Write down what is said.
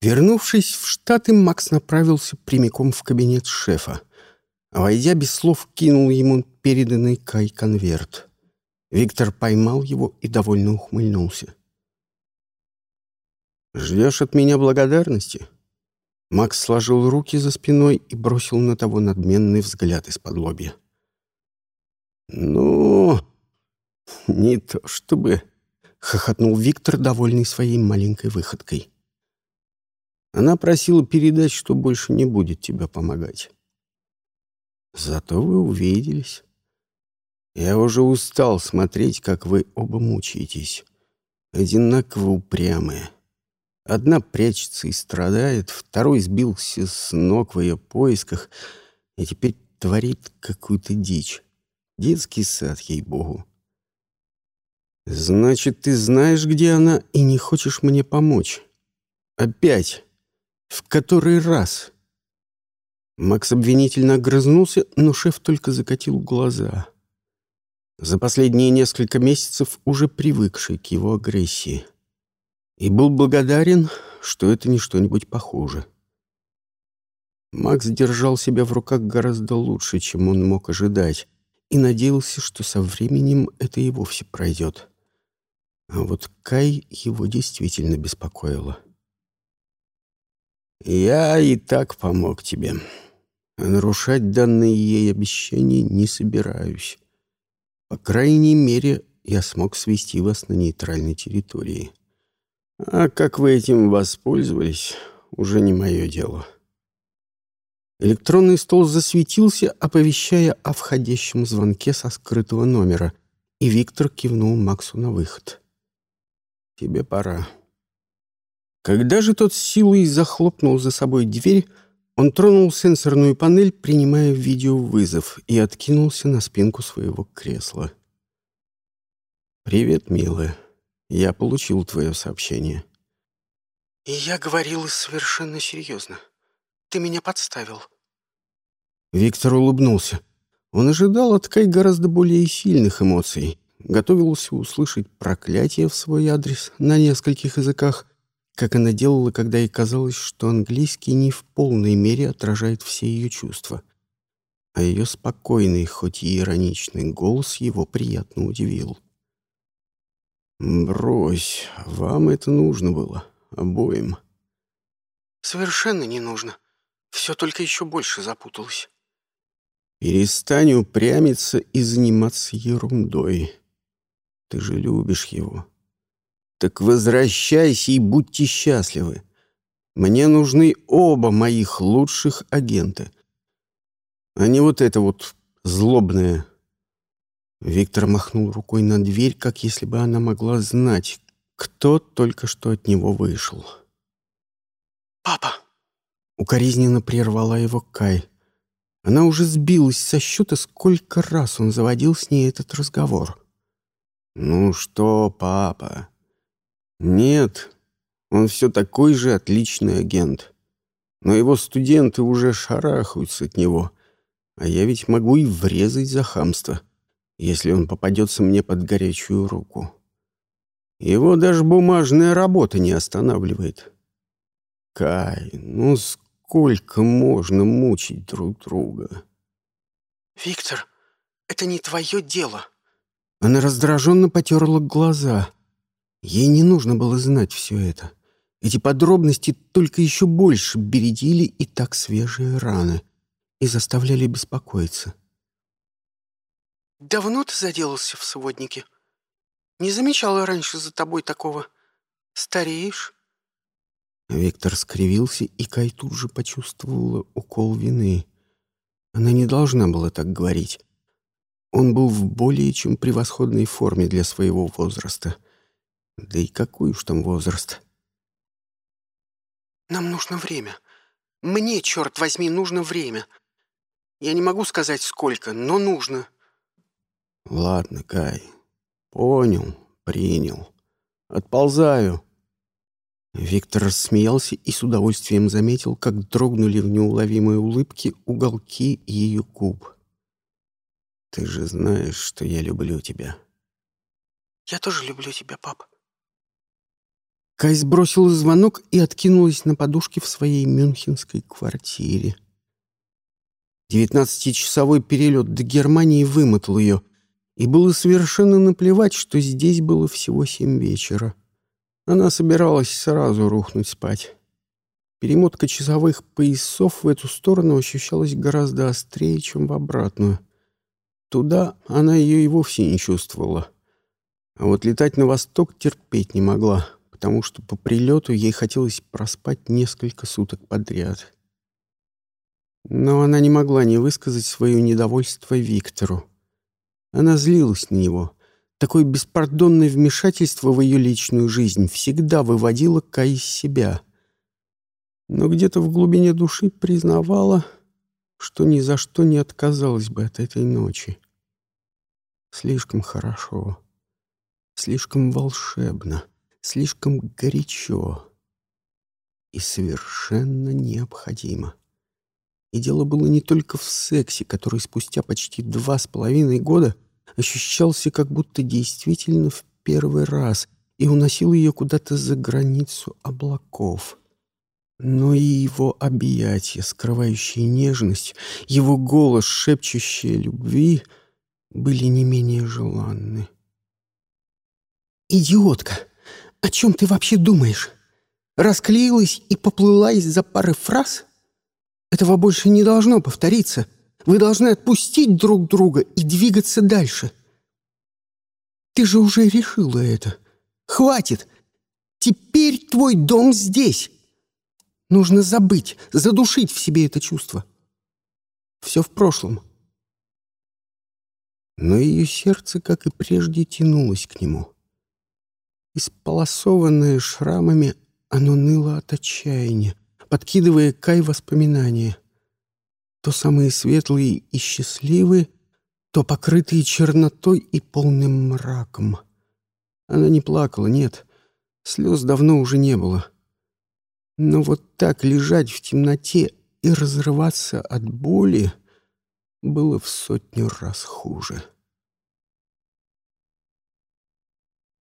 Вернувшись в Штаты, Макс направился прямиком в кабинет шефа. А войдя без слов, кинул ему переданный Кай конверт. Виктор поймал его и довольно ухмыльнулся. «Ждешь от меня благодарности?» Макс сложил руки за спиной и бросил на того надменный взгляд из-под лобья. «Ну, не то чтобы...» — хохотнул Виктор, довольный своей маленькой выходкой. Она просила передать, что больше не будет тебе помогать. Зато вы увиделись. Я уже устал смотреть, как вы оба мучаетесь. Одинаково упрямые. Одна прячется и страдает, второй сбился с ног в ее поисках и теперь творит какую-то дичь. Детский сад, ей-богу. Значит, ты знаешь, где она, и не хочешь мне помочь. Опять. В который раз? Макс обвинительно огрызнулся, но шеф только закатил глаза. За последние несколько месяцев уже привыкший к его агрессии. И был благодарен, что это не что-нибудь похуже. Макс держал себя в руках гораздо лучше, чем он мог ожидать, и надеялся, что со временем это и вовсе пройдет. А вот Кай его действительно беспокоило. «Я и так помог тебе. Нарушать данные ей обещания не собираюсь. По крайней мере, я смог свести вас на нейтральной территории. А как вы этим воспользовались, уже не мое дело». Электронный стол засветился, оповещая о входящем звонке со скрытого номера, и Виктор кивнул Максу на выход. «Тебе пора». Когда же тот силой захлопнул за собой дверь, он тронул сенсорную панель, принимая видеовызов, и откинулся на спинку своего кресла. «Привет, милая. Я получил твое сообщение». «И я говорила совершенно серьезно. Ты меня подставил». Виктор улыбнулся. Он ожидал от Кай гораздо более сильных эмоций. Готовился услышать проклятие в свой адрес на нескольких языках, как она делала, когда ей казалось, что английский не в полной мере отражает все ее чувства. А ее спокойный, хоть и ироничный голос его приятно удивил. «Брось, вам это нужно было, обоим». «Совершенно не нужно. Все только еще больше запуталось». «Перестань упрямиться и заниматься ерундой. Ты же любишь его. Так возвращайся и будьте счастливы. Мне нужны оба моих лучших агента. А не вот это вот злобное. Виктор махнул рукой на дверь, как если бы она могла знать, кто только что от него вышел. «Папа!» Укоризненно прервала его Кай. Она уже сбилась со счета, сколько раз он заводил с ней этот разговор. «Ну что, папа?» Нет, он все такой же отличный агент. Но его студенты уже шарахаются от него. А я ведь могу и врезать за хамство, если он попадется мне под горячую руку. Его даже бумажная работа не останавливает. Кай, ну сколько можно мучить друг друга? «Виктор, это не твое дело». Она раздраженно потерла глаза. Ей не нужно было знать все это. Эти подробности только еще больше бередили и так свежие раны и заставляли беспокоиться. «Давно ты заделался в своднике? Не замечала раньше за тобой такого. Стареешь?» Виктор скривился, и Кай тут же почувствовала укол вины. Она не должна была так говорить. Он был в более чем превосходной форме для своего возраста — да и какой уж там возраст. Нам нужно время. Мне, черт возьми, нужно время. Я не могу сказать, сколько, но нужно. Ладно, Кай. Понял, принял. Отползаю. Виктор рассмеялся и с удовольствием заметил, как дрогнули в неуловимой улыбке уголки ее губ. «Ты же знаешь, что я люблю тебя». «Я тоже люблю тебя, пап». Кай сбросила звонок и откинулась на подушке в своей мюнхенской квартире. Девятнадцатичасовой перелет до Германии вымотал ее, и было совершенно наплевать, что здесь было всего семь вечера. Она собиралась сразу рухнуть спать. Перемотка часовых поясов в эту сторону ощущалась гораздо острее, чем в обратную. Туда она ее и вовсе не чувствовала. А вот летать на восток терпеть не могла, потому что по прилету ей хотелось проспать несколько суток подряд. Но она не могла не высказать свое недовольство Виктору. Она злилась на него. Такое беспардонное вмешательство в ее личную жизнь всегда выводило Кай из себя. Но где-то в глубине души признавала, что ни за что не отказалась бы от этой ночи. Слишком хорошо, слишком волшебно, слишком горячо и совершенно необходимо. И дело было не только в сексе, который спустя почти два с половиной года ощущался как будто действительно в первый раз и уносил ее куда-то за границу облаков. Но и его объятия, скрывающие нежность, его голос, шепчущие любви, были не менее желанны. «Идиотка! О чем ты вообще думаешь? Расклеилась и поплыла из-за пары фраз?» Этого больше не должно повториться. Вы должны отпустить друг друга и двигаться дальше. Ты же уже решила это. Хватит. Теперь твой дом здесь. Нужно забыть, задушить в себе это чувство. Все в прошлом. Но ее сердце, как и прежде, тянулось к нему. Исполосованное шрамами, оно ныло от отчаяния, подкидывая Кай воспоминания. То самые светлые и счастливые, то покрытые чернотой и полным мраком. Она не плакала, нет, слез давно уже не было. Но вот так лежать в темноте и разрываться от боли было в сотню раз хуже.